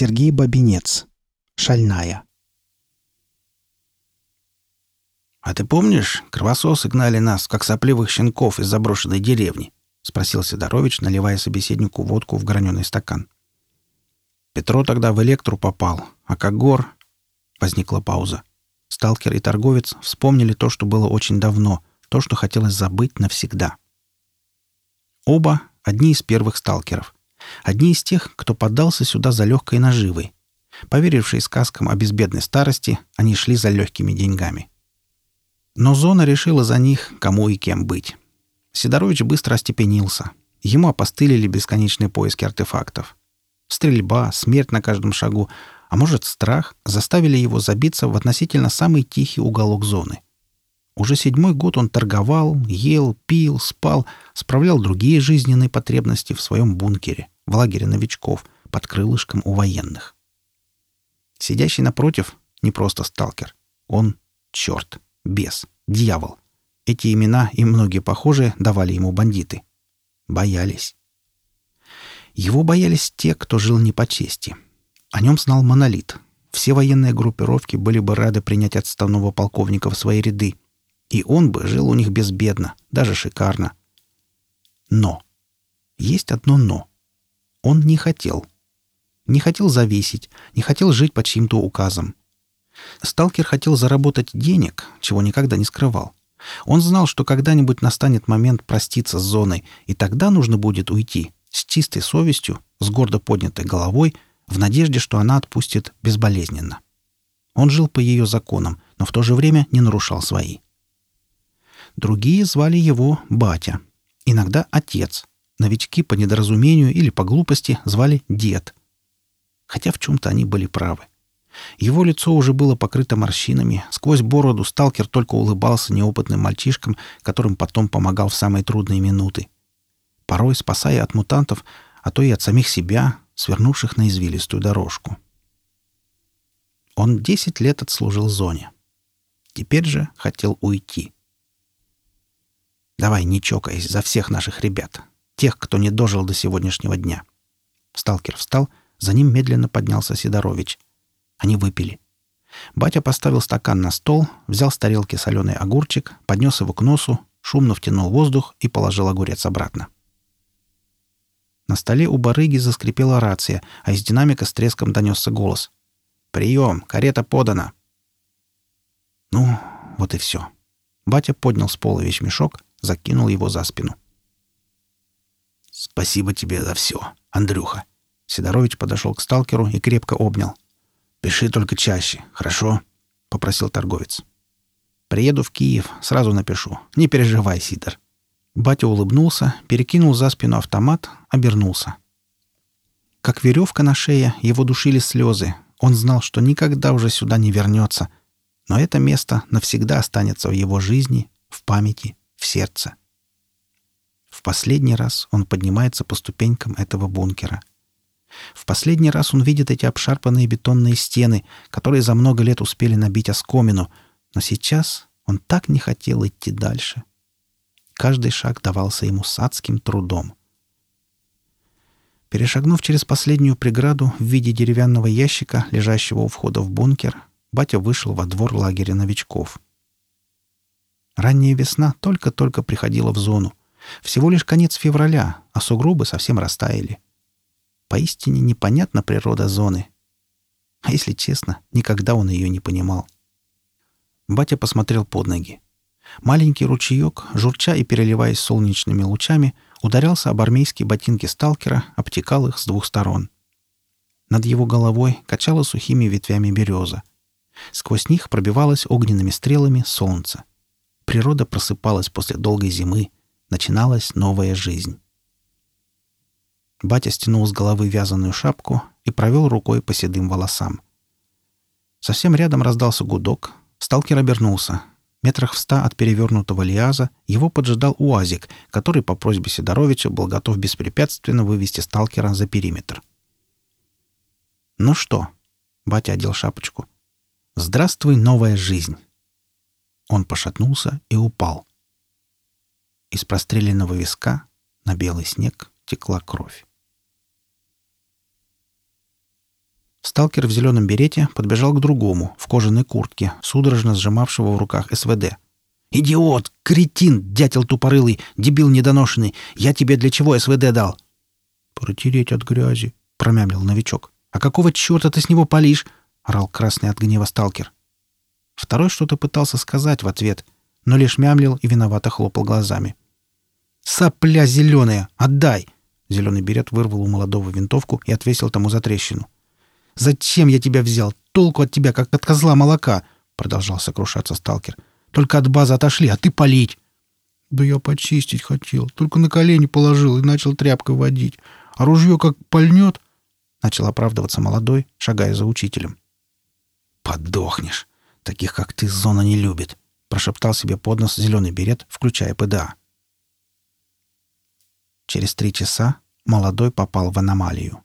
Сергей Бабинец. Шальная. «А ты помнишь, кровососы гнали нас, как сопливых щенков из заброшенной деревни?» — спросил Сидорович, наливая собеседнику водку в граненый стакан. «Петро тогда в электру попал, а Когор...» Возникла пауза. Сталкер и торговец вспомнили то, что было очень давно, то, что хотелось забыть навсегда. Оба — одни из первых сталкеров. Одни из тех, кто поддался сюда за легкой наживой. Поверившие сказкам о безбедной старости, они шли за легкими деньгами. Но зона решила за них, кому и кем быть. Сидорович быстро остепенился. Ему опостылили бесконечные поиски артефактов. Стрельба, смерть на каждом шагу, а может, страх, заставили его забиться в относительно самый тихий уголок зоны. Уже седьмой год он торговал, ел, пил, спал, справлял другие жизненные потребности в своем бункере, в лагере новичков, под крылышком у военных. Сидящий напротив — не просто сталкер. Он — черт бес, дьявол. Эти имена и многие похожие давали ему бандиты. Боялись. Его боялись те, кто жил не по чести. О нем знал Монолит. Все военные группировки были бы рады принять отставного полковника в свои ряды. И он бы жил у них безбедно, даже шикарно. Но. Есть одно «но». Он не хотел. Не хотел зависеть, не хотел жить под чьим-то указом. Сталкер хотел заработать денег, чего никогда не скрывал. Он знал, что когда-нибудь настанет момент проститься с зоной, и тогда нужно будет уйти с чистой совестью, с гордо поднятой головой, в надежде, что она отпустит безболезненно. Он жил по ее законам, но в то же время не нарушал свои. Другие звали его батя, иногда отец. Новички по недоразумению или по глупости звали дед. Хотя в чем-то они были правы. Его лицо уже было покрыто морщинами. Сквозь бороду сталкер только улыбался неопытным мальчишкам, которым потом помогал в самые трудные минуты. Порой спасая от мутантов, а то и от самих себя, свернувших на извилистую дорожку. Он десять лет отслужил зоне. Теперь же хотел уйти. «Давай, не чокаясь, за всех наших ребят. Тех, кто не дожил до сегодняшнего дня». Сталкер встал, за ним медленно поднялся Сидорович — они выпили. Батя поставил стакан на стол, взял с тарелки соленый огурчик, поднес его к носу, шумно втянул воздух и положил огурец обратно. На столе у барыги заскрипела рация, а из динамика с треском донесся голос. «Прием! Карета подана!» Ну, вот и все. Батя поднял с пола вещмешок, закинул его за спину. «Спасибо тебе за все, Андрюха!» Сидорович подошел к сталкеру и крепко обнял. «Пиши только чаще, хорошо?» — попросил торговец. «Приеду в Киев, сразу напишу. Не переживай, Сидор». Батя улыбнулся, перекинул за спину автомат, обернулся. Как веревка на шее, его душили слезы. Он знал, что никогда уже сюда не вернется. Но это место навсегда останется в его жизни, в памяти, в сердце. В последний раз он поднимается по ступенькам этого бункера — в последний раз он видит эти обшарпанные бетонные стены, которые за много лет успели набить оскомину, но сейчас он так не хотел идти дальше. Каждый шаг давался ему с адским трудом. Перешагнув через последнюю преграду в виде деревянного ящика, лежащего у входа в бункер, батя вышел во двор лагеря новичков. Ранняя весна только-только приходила в зону. Всего лишь конец февраля, а сугробы совсем растаяли. — Поистине непонятна природа зоны. А если честно, никогда он ее не понимал. Батя посмотрел под ноги. Маленький ручеек, журча и переливаясь солнечными лучами, ударялся об армейские ботинки сталкера, обтекал их с двух сторон. Над его головой качало сухими ветвями береза. Сквозь них пробивалось огненными стрелами солнце. Природа просыпалась после долгой зимы, начиналась новая жизнь. Батя стянул с головы вязаную шапку и провел рукой по седым волосам. Совсем рядом раздался гудок. Сталкер обернулся. Метрах в ста от перевернутого лиаза его поджидал УАЗик, который по просьбе Сидоровича был готов беспрепятственно вывести сталкера за периметр. «Ну что?» — батя одел шапочку. «Здравствуй, новая жизнь!» Он пошатнулся и упал. Из простреленного виска на белый снег текла кровь. Сталкер в зеленом берете подбежал к другому, в кожаной куртке, судорожно сжимавшего в руках СВД. «Идиот! Кретин! Дятел тупорылый! Дебил недоношенный! Я тебе для чего СВД дал?» «Протереть от грязи», — промямлил новичок. «А какого черта ты с него палишь?» — орал красный от гнева сталкер. Второй что-то пытался сказать в ответ, но лишь мямлил и виновато хлопал глазами. «Сопля зеленая! Отдай!» Зеленый берет вырвал у молодого винтовку и отвесил тому за трещину. «Зачем я тебя взял? Толку от тебя, как от козла молока!» — продолжал сокрушаться сталкер. «Только от базы отошли, а ты палить!» «Да я почистить хотел. Только на колени положил и начал тряпкой водить. А ружье как пальнет...» — начал оправдываться молодой, шагая за учителем. «Подохнешь! Таких, как ты, зона не любит!» — прошептал себе под нос зеленый берет, включая ПДА. Через три часа молодой попал в аномалию.